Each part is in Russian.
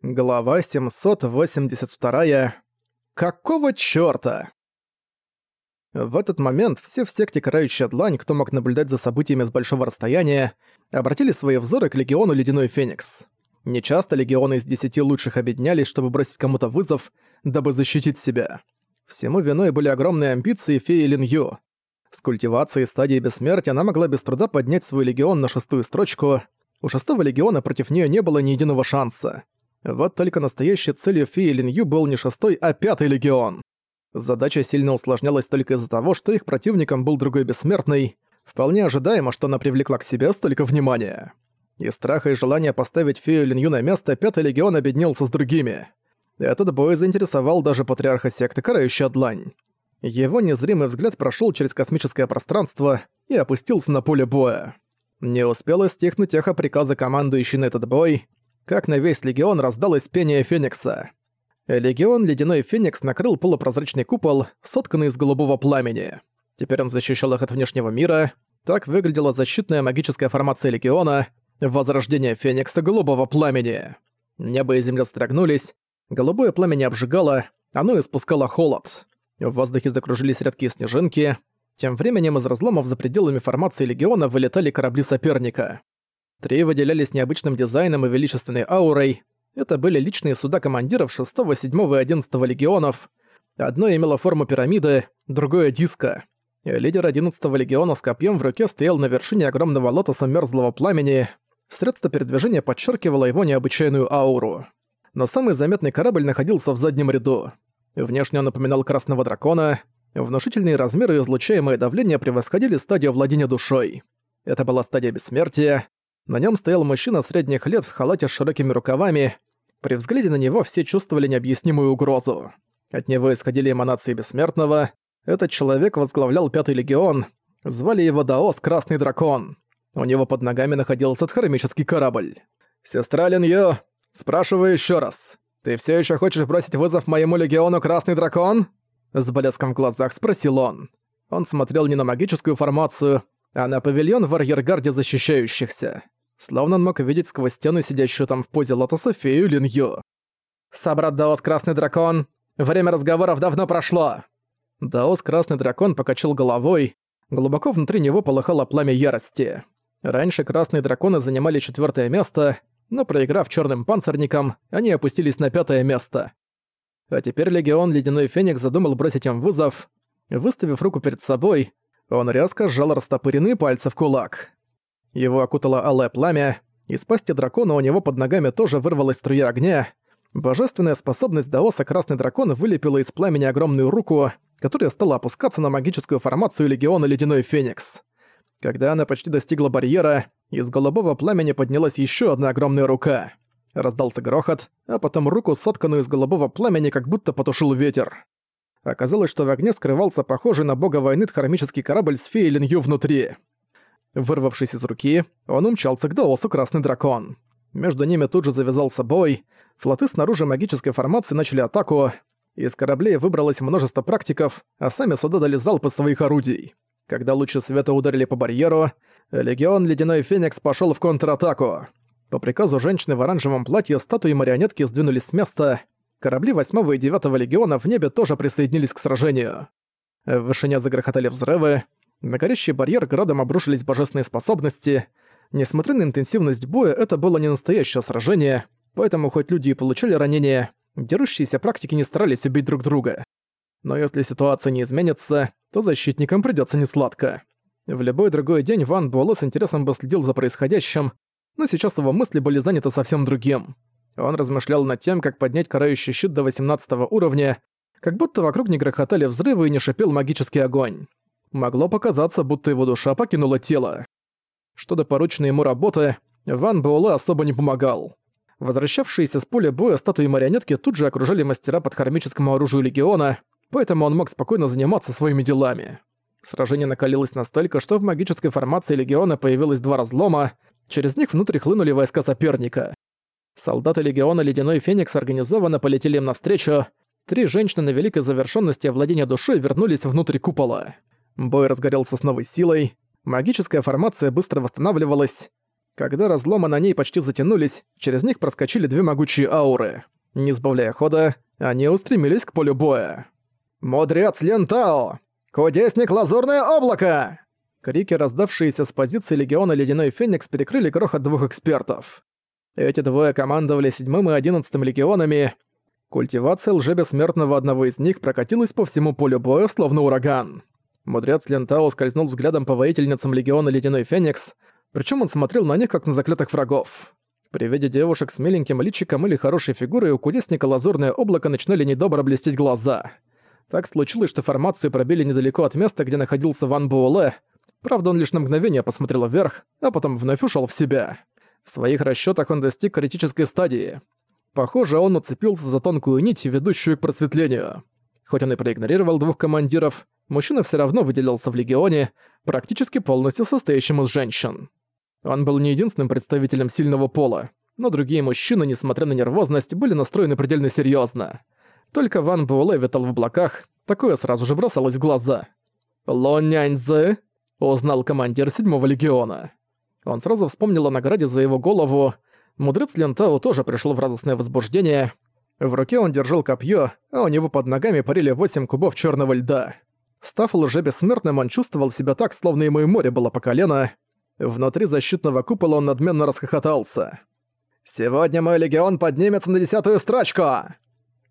Глава 782. Какого чёрта? В этот момент все в секте Карающая Длань, кто мог наблюдать за событиями с большого расстояния, обратили свои взоры к Легиону Ледяной Феникс. Нечасто легионы из десяти лучших объединялись, чтобы бросить кому-то вызов, дабы защитить себя. Всему виной были огромные амбиции феи Лин Ю. С культивацией стадии бессмертия она могла без труда поднять свой легион на шестую строчку. У шестого легиона против нее не было ни единого шанса. Вот только настоящей целью феи Линью был не шестой, а пятый легион. Задача сильно усложнялась только из-за того, что их противником был другой бессмертный. Вполне ожидаемо, что она привлекла к себе столько внимания. Из страха и желания поставить фею Линью на место, пятый легион объединился с другими. Этот бой заинтересовал даже патриарха секты Карающая Длань. Его незримый взгляд прошел через космическое пространство и опустился на поле боя. Не успело стихнуть эхо приказа командующей на этот бой, как на весь Легион раздалось пение Феникса. Легион Ледяной Феникс накрыл полупрозрачный купол, сотканный из голубого пламени. Теперь он защищал их от внешнего мира. Так выглядела защитная магическая формация Легиона «Возрождение Феникса Голубого Пламени». Небо и земля строгнулись, голубое пламя не обжигало, оно испускало холод. В воздухе закружились редкие снежинки. Тем временем из разломов за пределами формации Легиона вылетали корабли соперника. Три выделялись необычным дизайном и величественной аурой. Это были личные суда командиров 6, 7 и 11 легионов. Одно имело форму пирамиды, другое — диска. Лидер 11 легиона с копьем в руке стоял на вершине огромного лотоса мерзлого пламени. Средство передвижения подчеркивало его необычайную ауру. Но самый заметный корабль находился в заднем ряду. Внешне он напоминал красного дракона. Внушительные размеры и излучаемое давление превосходили стадию владения душой. Это была стадия бессмертия. На нем стоял мужчина средних лет в халате с широкими рукавами. При взгляде на него все чувствовали необъяснимую угрозу. От него исходили эманации бессмертного. Этот человек возглавлял Пятый Легион. Звали его Даос Красный Дракон. У него под ногами находился хромический корабль. «Сестра Линью, спрашиваю еще раз. Ты все еще хочешь бросить вызов моему Легиону Красный Дракон?» С блеском в глазах спросил он. Он смотрел не на магическую формацию, а на павильон в арьергарде защищающихся. Словно он мог видеть сквозь стены сидящую там в позе лотоса фею Лин Ю. «Собрат Даос Красный Дракон! Время разговоров давно прошло!» Даос Красный Дракон покачал головой. Глубоко внутри него полыхало пламя ярости. Раньше красные драконы занимали четвертое место, но проиграв черным панцирникам, они опустились на пятое место. А теперь Легион Ледяной Феникс задумал бросить им вызов. Выставив руку перед собой, он резко сжал растопыренные пальцы в кулак. Его окутало алое пламя, из пасти дракона у него под ногами тоже вырвалась струя огня. Божественная способность Даоса Красный Дракон вылепила из пламени огромную руку, которая стала опускаться на магическую формацию Легиона Ледяной Феникс. Когда она почти достигла барьера, из голубого пламени поднялась еще одна огромная рука. Раздался грохот, а потом руку, сотканную из голубого пламени, как будто потушил ветер. Оказалось, что в огне скрывался похожий на бога войны хромический корабль с феей Линью внутри. Вырвавшись из руки, он умчался к Даосу Красный Дракон. Между ними тут же завязался бой, флоты снаружи магической формации начали атаку, из кораблей выбралось множество практиков, а сами суда дали залпы своих орудий. Когда лучи света ударили по барьеру, Легион Ледяной Феникс пошел в контратаку. По приказу женщины в оранжевом платье статуи марионетки сдвинулись с места, корабли 8 и 9 легиона в небе тоже присоединились к сражению. В вышине загрохотали взрывы, на горящий барьер градом обрушились божественные способности. Несмотря на интенсивность боя, это было не настоящее сражение, поэтому хоть люди и получили ранения, дерущиеся практики не старались убить друг друга. Но если ситуация не изменится, то защитникам придётся несладко. В любой другой день Ван Буэлэ с интересом бы следил за происходящим, но сейчас его мысли были заняты совсем другим. Он размышлял над тем, как поднять карающий щит до 18 уровня, как будто вокруг не грохотали взрывы и не шипел магический огонь. Могло показаться, будто его душа покинула тело. Что до порученной ему работы, Ван Буэлэ особо не помогал. Возвращавшиеся с поля боя статуи марионетки тут же окружали мастера под хромическому оружию Легиона, поэтому он мог спокойно заниматься своими делами. Сражение накалилось настолько, что в магической формации Легиона появилось два разлома, через них внутрь хлынули войска соперника. Солдаты Легиона Ледяной Феникс организованно полетели им навстречу, три женщины на великой завершенности владения душой вернулись внутрь купола. Бой разгорелся с новой силой, магическая формация быстро восстанавливалась. Когда разломы на ней почти затянулись, через них проскочили две могучие ауры. Не сбавляя хода, они устремились к полю боя. «Мудрец Лентао! Кудесник Лазурное облако!» Крики, раздавшиеся с позиции Легиона Ледяной Феникс, перекрыли грохот двух экспертов. Эти двое командовали седьмым и одиннадцатым легионами. Культивация лжебессмертного одного из них прокатилась по всему полю боя, словно ураган. Мудрец Лентао скользнул взглядом по воительницам Легиона Ледяной Феникс, причем он смотрел на них, как на заклятых врагов. При виде девушек с миленьким личиком или хорошей фигурой у кудесника лазурное облако начинали недобро блестеть глаза. Так случилось, что формацию пробили недалеко от места, где находился Ван Буэлэ. Правда, он лишь на мгновение посмотрел вверх, а потом вновь ушел в себя. В своих расчетах он достиг критической стадии. Похоже, он уцепился за тонкую нить, ведущую к просветлению. Хоть он и проигнорировал двух командиров, мужчина все равно выделился в легионе, практически полностью состоящим из женщин. Он был не единственным представителем сильного пола, но другие мужчины, несмотря на нервозность, были настроены предельно серьезно. Только Ван Буэлэ витал в облаках, такое сразу же бросалось в глаза. «Ло Няньзы!» — узнал командир седьмого легиона. Он сразу вспомнил о награде за его голову. Мудрец Лентау тоже пришел в радостное возбуждение. В руке он держал копье, а у него под ногами парили восемь кубов черного льда. Став лже бессмертным, он чувствовал себя так, словно ему и море было по колено. Внутри защитного купола он надменно расхохотался. «Сегодня мой легион поднимется на десятую строчку!»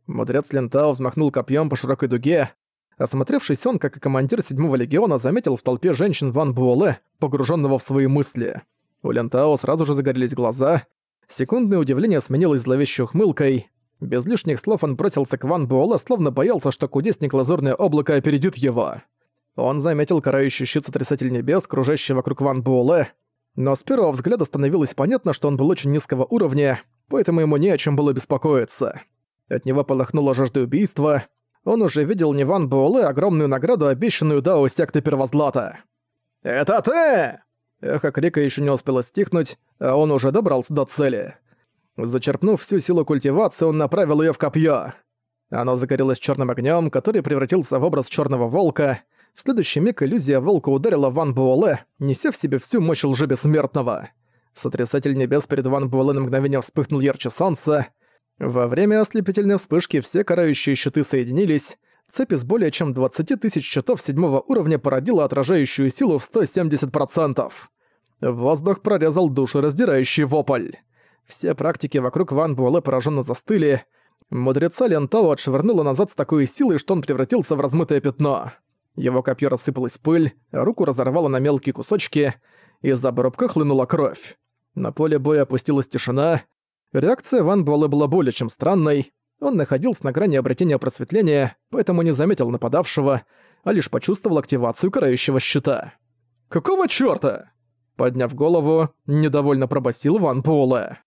Мудрец Лентау взмахнул копьем по широкой дуге. Осмотревшись, он, как и командир седьмого легиона, заметил в толпе женщин Ван Буэлэ, погруженного в свои мысли. У Лентао сразу же загорелись глаза. Секундное удивление сменилось зловещей ухмылкой. Без лишних слов он бросился к Ван Буэлэ, словно боялся, что кудесник Лазурное облако опередит его. Он заметил карающий щит Сотрясатель Небес, кружащий вокруг Ван Буэлэ, но с первого взгляда становилось понятно, что он был очень низкого уровня, поэтому ему не о чем было беспокоиться. От него полыхнула жажда убийства. Он уже видел не Ван Буэлэ огромную награду, обещанную Дао секты Первозлата. «Это ты!» Эхо крика еще не успело стихнуть, а он уже добрался до цели. Зачерпнув всю силу культивации, он направил ее в копье. Оно загорелось черным огнем, который превратился в образ черного волка — в следующий миг иллюзия волка ударила Ван Буэлэ, неся в себе всю мощь лжи бессмертного. Сотрясатель небес перед Ван Буэлэ на мгновение вспыхнул ярче солнца. Во время ослепительной вспышки все карающие щиты соединились. Цепь из более чем 20 тысяч щитов седьмого уровня породила отражающую силу в 170%. Воздух прорезал душу раздирающий вопль. Все практики вокруг Ван Буэлэ пораженно застыли. Мудреца Лентао отшвырнула назад с такой силой, что он превратился в размытое пятно. Его копье рассыпалось пыль, руку разорвало на мелкие кусочки, из обрубка хлынула кровь. На поле боя опустилась тишина. Реакция Ван Буэлэ была более чем странной. Он находился на грани обретения просветления, поэтому не заметил нападавшего, а лишь почувствовал активацию карающего щита. «Какого чёрта?» Подняв голову, недовольно пробасил Ван Буэлэ.